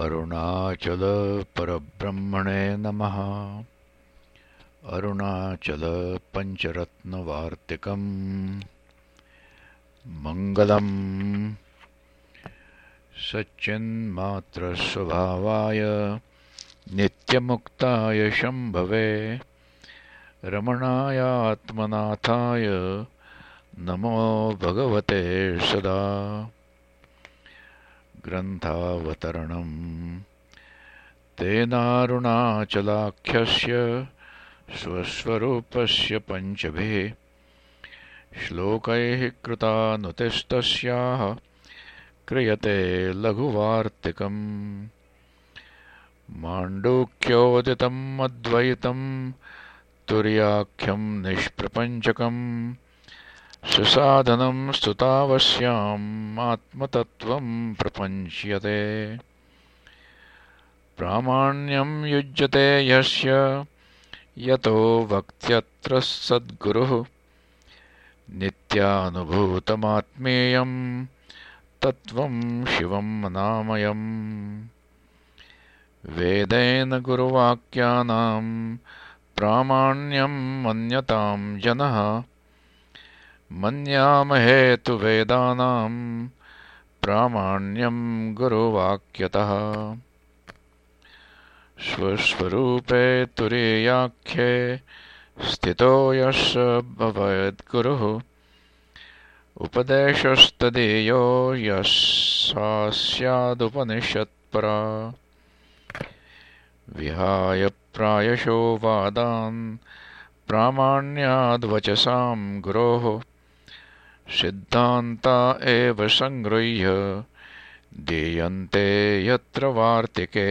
अरुणाचलपरब्रह्मणे नमः। अरुणाचलपञ्चरत्नवार्तिकम् मङ्गलम् सच्चिन्मात्रस्वभावाय नित्यमुक्ताय शम्भवे रमणायात्मनाथाय नमो भगवते सदा ग्रन्थावतरणम्। तेनारुणाचलाख्यस्य स्वस्वरूपस्य पञ्चभिः श्लोकैः कृतानुतिस्तस्याः क्रियते लघुवार्तिकम्। माण्डूक्योदितम् अद्वैतम् तुर्याख्यम् निष्प्रपञ्चकम् सुसाधनम् स्तुतावस्याम् आत्मतत्त्वम् प्रपञ्च्यते। प्रामाण्यम् युज्यते यस्य यतो वक्त्यत्र सद्गुरुः। नित्यानुभूतमात्मेयम् तत्त्वम् शिवम् अनामयम् वेदेन गुरुवाक्यानाम् प्रामाण्यम् मन्यताम् जनः मन्यामहे तु वेदानाम् प्रामाण्यम् गुरुवाक्यतः। स्वस्वरूपे तुरीयाख्ये स्थितो यः भवेद्गुरुः। उपदेशस्तदीयो यः सा स्यादुपनिषत्परा विहाय प्रायशो वादान् प्रामाण्याद्वचसाम् गुरोः सिद्धान्ता एव सङ्गृह्य दीयन्ते यत्र वार्तिके